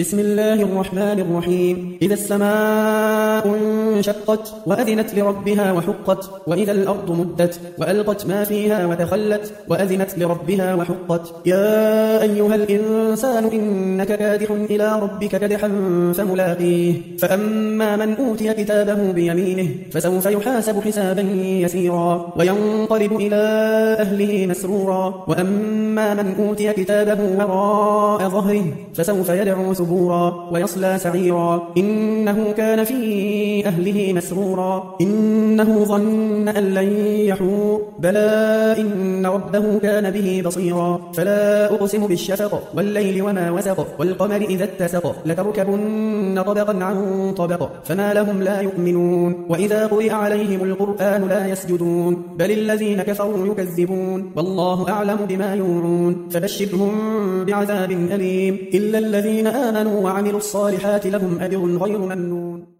بسم الله الرحمن الرحيم. إذا السماء انشقت وأذنت لربها وحقت وإذا الأرض مدت وألقت ما فيها وتخلت وأذنت لربها وحقت. يا أيها الإنسان إنك كادح إلى ربك كدحا فملاقيه. فأما من أوتي كتابه بيمينه فسوف يحاسب حسابا يسيرا وينقلب إلى أهله مسرورا. وأما من أوتي كتابه وراء ظهره فسوف يدعو ثبورا ويصلى سعيرا. إنه كان في أهله مسرورا. إنه ظن أن لن يحور بلى إن ربه كان به بصيرا. فلا أقسم بالشفق والليل وما وسق والقمر إذا اتسق. لتركبن طبقا عن طبق. فما لهم لا يؤمنون. وإذا قرئ عليهم القرآن لا يسجدون. بل الذين كفروا يكذبون. والله أعلم بما يوعون. فبشرهم بعذاب أليم. إلا الذين آمنوا وعملوا الصالحات لهم أجر غير ممنون.